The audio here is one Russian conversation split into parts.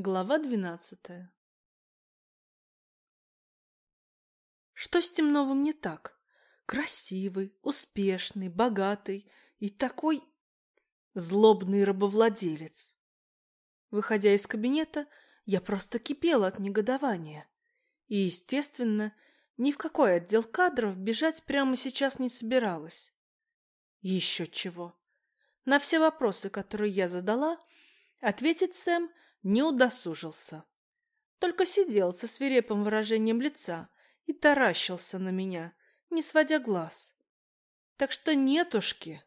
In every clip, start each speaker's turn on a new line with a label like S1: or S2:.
S1: Глава двенадцатая Что с тем новым не так? Красивый, успешный, богатый и такой злобный рабовладелец. Выходя из кабинета, я просто кипела от негодования. И, естественно, ни в какой отдел кадров бежать прямо сейчас не собиралась. Еще чего. На все вопросы, которые я задала, ответить Сэм не удосужился. Только сидел со свирепым выражением лица и таращился на меня, не сводя глаз. Так что нетушки,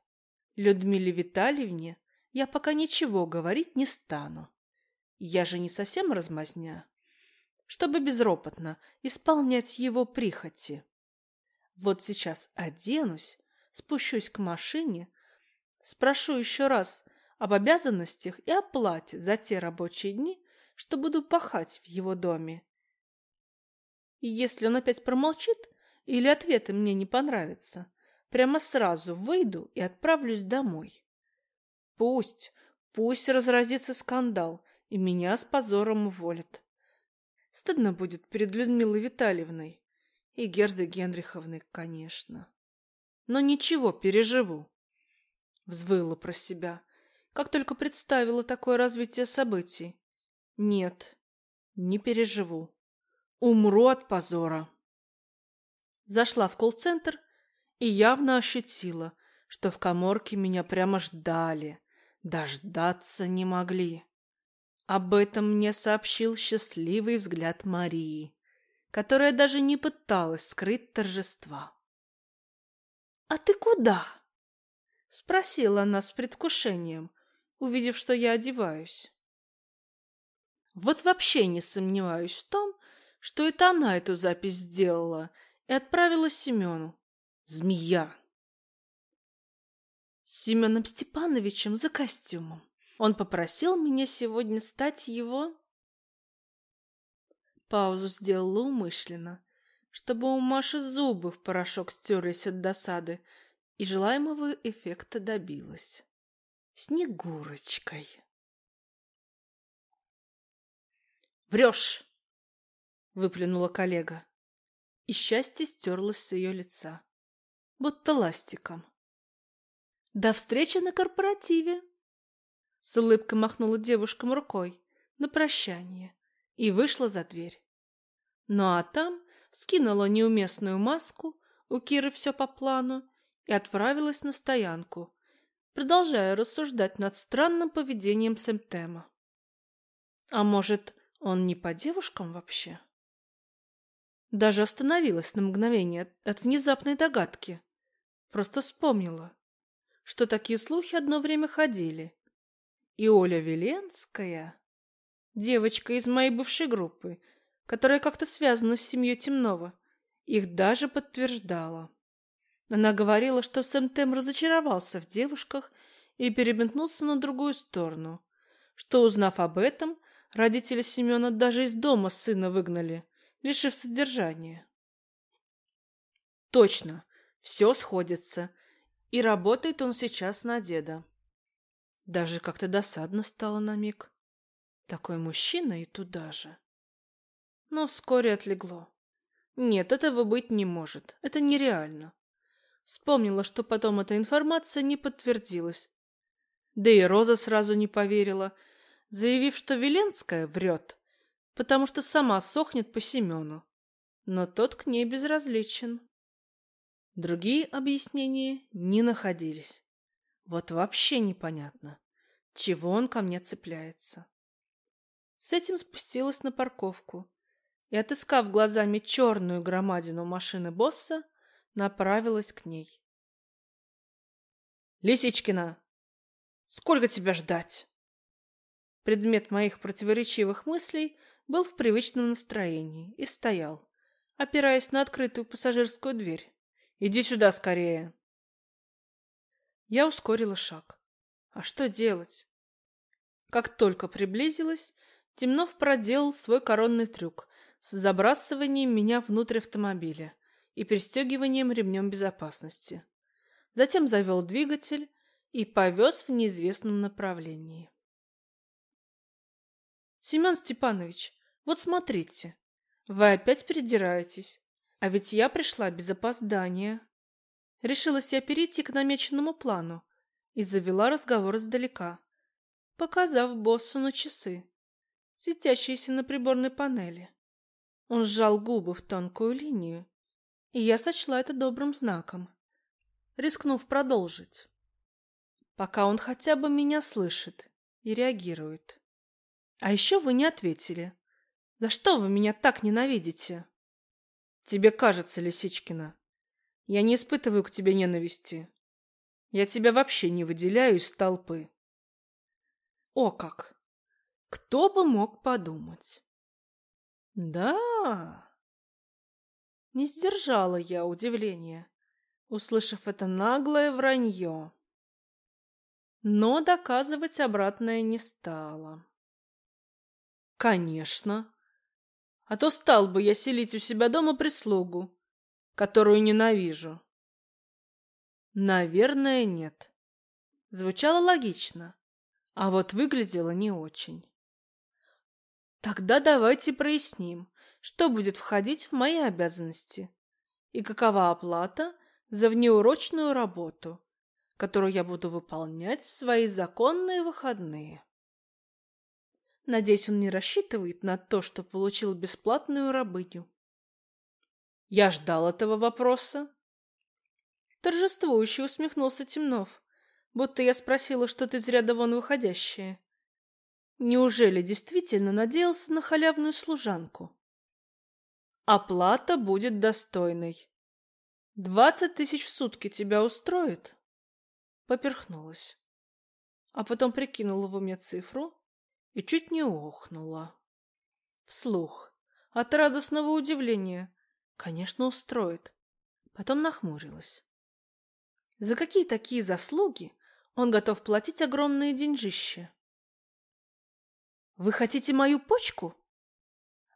S1: Людмиле Витальевне я пока ничего говорить не стану. Я же не совсем размазня, чтобы безропотно исполнять его прихоти. Вот сейчас оденусь, спущусь к машине, спрошу еще раз об обязанностях и оплате за те рабочие дни, что буду пахать в его доме. И если он опять промолчит или ответы мне не понравятся, прямо сразу выйду и отправлюсь домой. Пусть, пусть разразится скандал, и меня с позором уволят. Стыдно будет перед Людмилой Витальевной и Гердой Генриховной, конечно. Но ничего, переживу. Взвыла про себя, как только представила такое развитие событий. Нет, не переживу. Умру от позора. Зашла в колл-центр и явно ощутила, что в коморке меня прямо ждали, дождаться не могли. Об этом мне сообщил счастливый взгляд Марии, которая даже не пыталась скрыть торжества. «А ты куда?» — спросила она с предвкушением, увидев, что я одеваюсь. Вот вообще не сомневаюсь в том, что это она эту запись сделала и отправила Семену. Змея! С Семеном Степановичем за костюмом. Он попросил меня сегодня стать его... Паузу сделала умышленно, чтобы у Маши зубы в порошок стерлись от досады, и желаемого эффекта добилась. Снегурочкой. «Врешь!» — выплюнула коллега, и счастье стерлось с ее лица, будто ластиком. «До встречи на корпоративе!» С улыбкой махнула девушкам рукой на прощание и вышла за дверь. Ну а там скинула неуместную маску, у Киры все по плану, и отправилась на стоянку, продолжая рассуждать над странным поведением Сэмтема. А может, он не по девушкам вообще? Даже остановилась на мгновение от внезапной догадки. Просто вспомнила, что такие слухи одно время ходили. И Оля Веленская, девочка из моей бывшей группы, которая как-то связана с семьей Темнова, их даже подтверждала. Она говорила, что Сэм Тем разочаровался в девушках и переметнулся на другую сторону, что, узнав об этом, родители Семена даже из дома сына выгнали, лишив содержания. Точно, все сходится, и работает он сейчас на деда. Даже как-то досадно стало на миг. Такой мужчина и туда же. Но вскоре отлегло. Нет, этого быть не может. Это нереально. Вспомнила, что потом эта информация не подтвердилась. Да и Роза сразу не поверила, заявив, что Веленская врет, потому что сама сохнет по Семену. Но тот к ней безразличен. Другие объяснения не находились. Вот вообще непонятно, чего он ко мне цепляется. С этим спустилась на парковку и, отыскав глазами черную громадину машины босса, направилась к ней. «Лисичкина, сколько тебя ждать?» Предмет моих противоречивых мыслей был в привычном настроении и стоял, опираясь на открытую пассажирскую дверь. «Иди сюда скорее!» Я ускорила шаг. А что делать? Как только приблизилась, Темнов проделал свой коронный трюк с забрасыванием меня внутрь автомобиля и пристегиванием ремнем безопасности. Затем завел двигатель и повез в неизвестном направлении. Семен Степанович, вот смотрите, вы опять придираетесь, а ведь я пришла без опоздания. Решилась я перейти к намеченному плану и завела разговор издалека, показав боссу на часы, светящиеся на приборной панели. Он сжал губы в тонкую линию, и я сочла это добрым знаком, рискнув продолжить, пока он хотя бы меня слышит и реагирует. А еще вы не ответили. За что вы меня так ненавидите? Тебе кажется, Лисичкина, я не испытываю к тебе ненависти. Я тебя вообще не выделяю из толпы. О как! Кто бы мог подумать? Да. Не сдержала я удивления, услышав это наглое вранье. Но доказывать обратное не стала. Конечно. А то стал бы я селить у себя дома прислугу, которую ненавижу. Наверное, нет. Звучало логично, а вот выглядело не очень. Тогда давайте проясним, что будет входить в мои обязанности и какова оплата за внеурочную работу, которую я буду выполнять в свои законные выходные. Надеюсь, он не рассчитывает на то, что получил бесплатную рабыню. Я ждал этого вопроса. Торжествующе усмехнулся Темнов, будто я спросила что-то из ряда вон выходящее. Неужели действительно надеялся на халявную служанку? Оплата будет достойной. Двадцать тысяч в сутки тебя устроит? Поперхнулась. А потом прикинула в уме цифру и чуть не охнула. Вслух, от радостного удивления. Конечно, устроит. Потом нахмурилась. За какие такие заслуги он готов платить огромные деньжища? Вы хотите мою почку?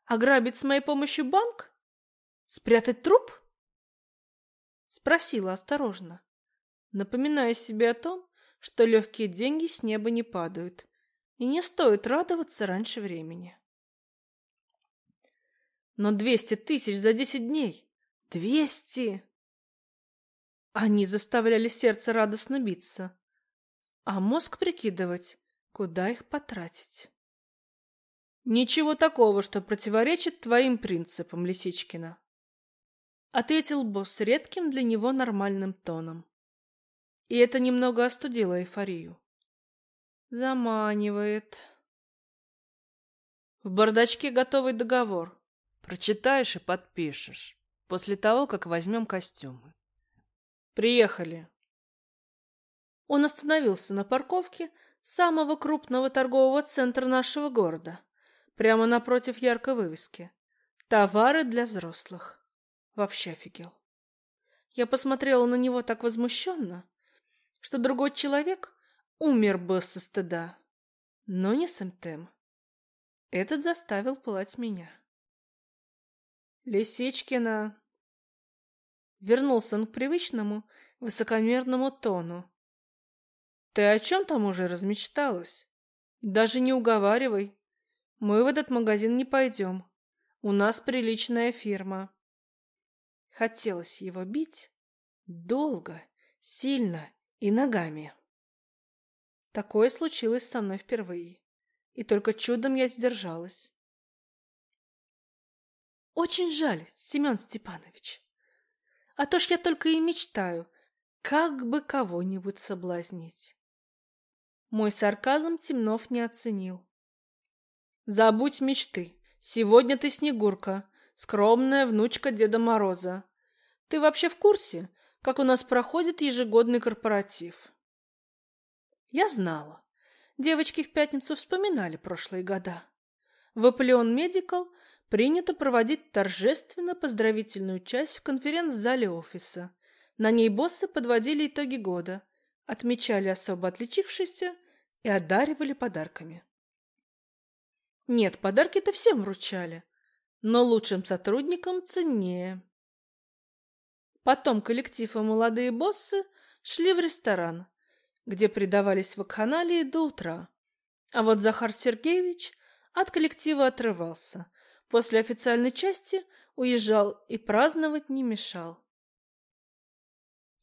S1: Ограбить с моей помощью банк? Спрятать труп? Спросила осторожно, напоминая себе о том, что легкие деньги с неба не падают, и не стоит радоваться раньше времени. Но двести тысяч за десять дней! Двести! Они заставляли сердце радостно биться, а мозг прикидывать, куда их потратить. Ничего такого, что противоречит твоим принципам, Лисичкина. Ответил босс редким для него нормальным тоном. И это немного остудило эйфорию. Заманивает. В бардачке готовый договор. Прочитаешь и подпишешь. После того, как возьмем костюмы. Приехали. Он остановился на парковке самого крупного торгового центра нашего города, прямо напротив яркой вывески. Товары для взрослых. Вообще офигел. Я посмотрела на него так возмущенно, что другой человек умер бы со стыда, но не Сэмтем. Этот заставил пылать меня. Лисичкина. Вернулся он к привычному, высокомерному тону. Ты о чем там уже размечталась? Даже не уговаривай. Мы в этот магазин не пойдем. У нас приличная фирма. Хотелось его бить долго, сильно и ногами. Такое случилось со мной впервые, и только чудом я сдержалась. Очень жаль, Семен Степанович. А то ж я только и мечтаю, как бы кого-нибудь соблазнить. Мой сарказм Темнов не оценил. Забудь мечты. Сегодня ты Снегурка, скромная внучка Деда Мороза. Ты вообще в курсе, как у нас проходит ежегодный корпоратив? Я знала. Девочки в пятницу вспоминали прошлые года. В Аполеон Медикал принято проводить торжественно поздравительную часть в конференц-зале офиса. На ней боссы подводили итоги года, отмечали особо отличившихся и одаривали подарками. Нет, подарки-то всем вручали, но лучшим сотрудникам ценнее. Потом коллектив и молодые боссы шли в ресторан, где предавались вакханалии до утра. А вот Захар Сергеевич от коллектива отрывался. После официальной части уезжал и праздновать не мешал.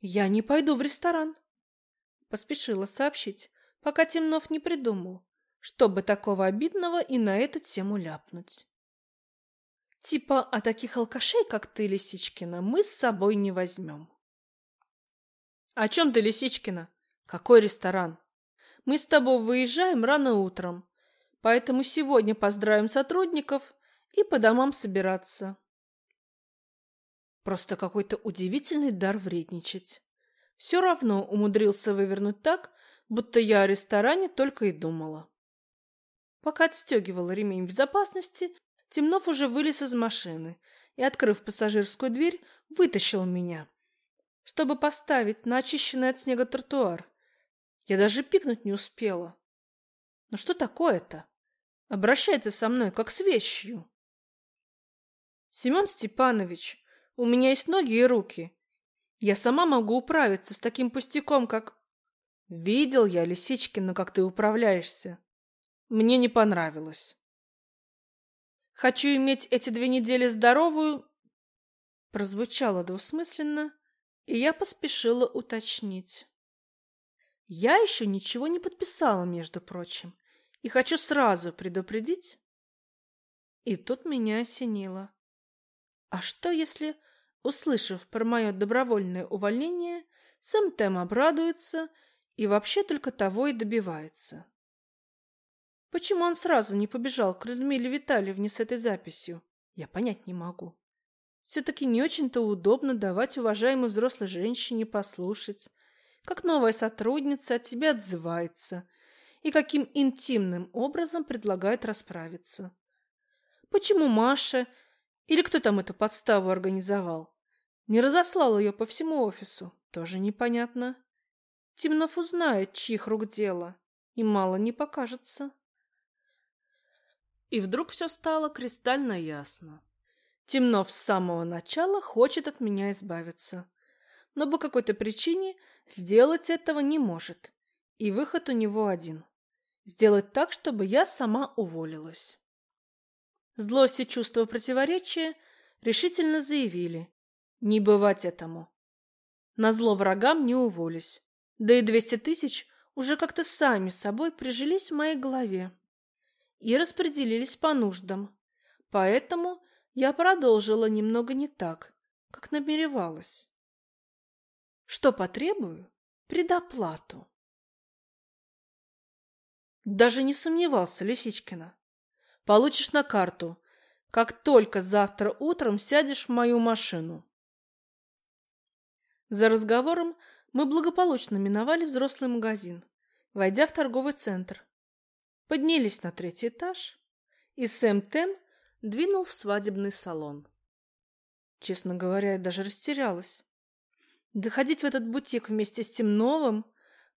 S1: «Я не пойду в ресторан», — поспешила сообщить, пока Темнов не придумал, чтобы такого обидного и на эту тему ляпнуть. Типа, а таких алкашей, как ты, Лисичкина, мы с собой не возьмем. О чем ты, Лисичкина? Какой ресторан? Мы с тобой выезжаем рано утром, поэтому сегодня поздравим сотрудников и по домам собираться. Просто какой-то удивительный дар вредничать. Все равно умудрился вывернуть так, будто я о ресторане только и думала. Пока отстегивала ремень безопасности, Темнов уже вылез из машины и, открыв пассажирскую дверь, вытащил меня, чтобы поставить на очищенный от снега тротуар. Я даже пикнуть не успела. Ну что такое-то? Обращается со мной, как с вещью. Семен Степанович, у меня есть ноги и руки. Я сама могу управиться с таким пустяком, как... Видел я, Лисичкина, как ты управляешься. Мне не понравилось. Хочу иметь эти две недели здоровую, прозвучало двусмысленно, и я поспешила уточнить. Я еще ничего не подписала, между прочим, и хочу сразу предупредить. И тут меня осенило. А что, если, услышав про мое добровольное увольнение, сам Тем обрадуется и вообще только того и добивается? Почему он сразу не побежал к Людмиле Витальевне с этой записью, я понять не могу. Все-таки не очень-то удобно давать уважаемой взрослой женщине послушать, как новая сотрудница от тебя отзывается и каким интимным образом предлагает расправиться. Почему Маша, или кто там эту подставу организовал, не разослал ее по всему офису, тоже непонятно. Темнов узнает, чьих рук дело, и мало не покажется. И вдруг все стало кристально ясно. Темнов с самого начала хочет от меня избавиться, но по какой-то причине сделать этого не может. И выход у него один – сделать так, чтобы я сама уволилась. Злость и чувство противоречия решительно заявили – не бывать этому. На зло врагам не уволюсь, да и двести тысяч уже как-то сами собой прижились в моей голове и распределились по нуждам. Поэтому я продолжила немного не так, как намеревалась. Что потребую? Предоплату. Даже не сомневался, Лисичкина. Получишь на карту, как только завтра утром сядешь в мою машину. За разговором мы благополучно миновали взрослый магазин, войдя в торговый центр, поднялись на третий этаж, и Сэм Тем двинул в свадебный салон. Честно говоря, я даже растерялась. Доходить в этот бутик вместе с Темновым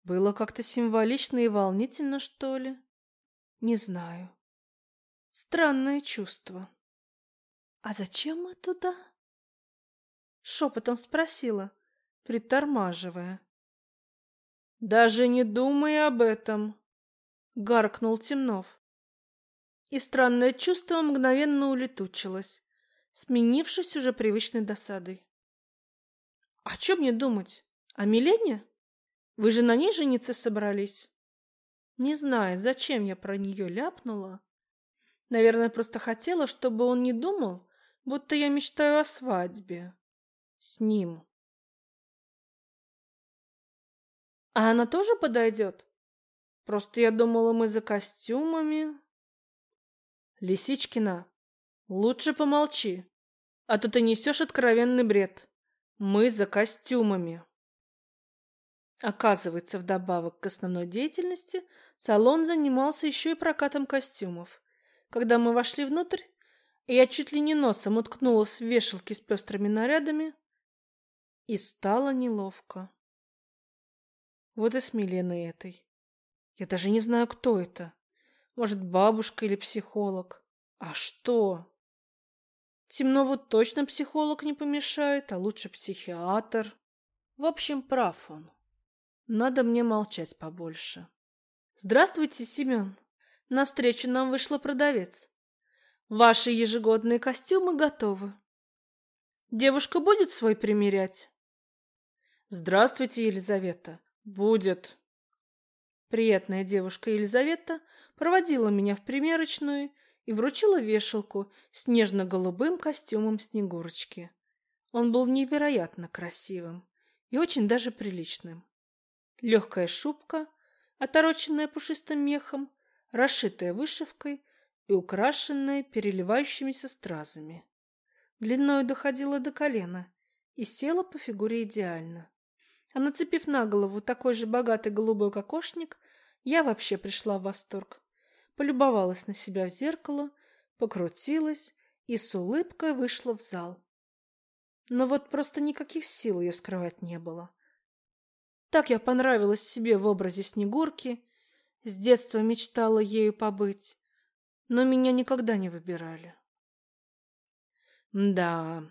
S1: было как-то символично и волнительно, что ли. Не знаю. Странное чувство. «А зачем мы туда?» Шепотом спросила, притормаживая. «Даже не думай об этом!» Гаркнул Темнов. И странное чувство мгновенно улетучилось, сменившись уже привычной досадой. О чем мне думать? О Милене? Вы же на ней жениться собрались? Не знаю, зачем я про нее ляпнула. Наверное, просто хотела, чтобы он не думал, будто я мечтаю о свадьбе. С ним. А она тоже подойдет? Просто я думала, мы за костюмами. Лисичкина, лучше помолчи, а то ты несешь откровенный бред. Мы за костюмами. Оказывается, вдобавок к основной деятельности, салон занимался еще и прокатом костюмов. Когда мы вошли внутрь, я чуть ли не носом уткнулась в вешалки с пестрыми нарядами, и стало неловко. Вот и с Миленой этой. Я даже не знаю, кто это. Может, бабушка или психолог. А что? Темнову точно психолог не помешает, а лучше психиатр. В общем, прав он. Надо мне молчать побольше. Здравствуйте, Семен. Навстречу нам вышла продавец. Ваши ежегодные костюмы готовы. Девушка будет свой примерять? Здравствуйте, Елизавета. Будет. Приятная девушка Елизавета проводила меня в примерочную и вручила вешалку с нежно-голубым костюмом Снегурочки. Он был невероятно красивым и очень даже приличным. Легкая шубка, отороченная пушистым мехом, расшитая вышивкой и украшенная переливающимися стразами. Длиною доходила до колена и села по фигуре идеально. А нацепив на голову такой же богатый голубой кокошник, я вообще пришла в восторг. Полюбовалась на себя в зеркало, покрутилась и с улыбкой вышла в зал. Но вот просто никаких сил ее скрывать не было. Так я понравилась себе в образе Снегурки, с детства мечтала ею побыть, но меня никогда не выбирали. Да,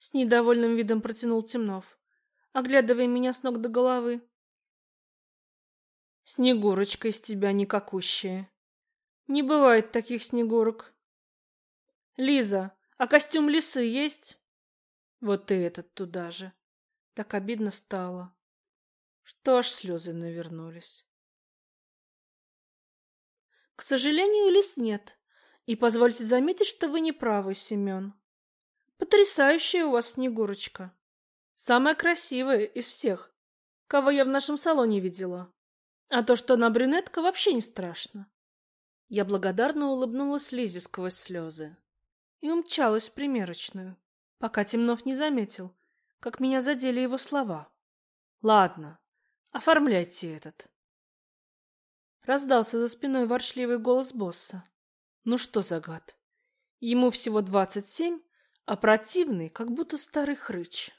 S1: с недовольным видом протянул Темнов, оглядывая меня с ног до головы. Снегурочка из тебя никакущая. Не бывает таких снегурок. Лиза, а костюм лисы есть? Вот и этот туда же. Так обидно стало, что аж слезы навернулись. К сожалению, лис нет. И позвольте заметить, что вы не правы, Семен. Потрясающая у вас Снегурочка. Самая красивая из всех, кого я в нашем салоне видела. А то, что она брюнетка, вообще не страшно. Я благодарно улыбнулась Лизе сквозь слезы и умчалась в примерочную пока Темнов не заметил, как меня задели его слова. «Ладно, оформляйте этот». Раздался за спиной воршливый голос босса. «Ну что за гад? Ему всего двадцать семь, а противный, как будто старый хрыч».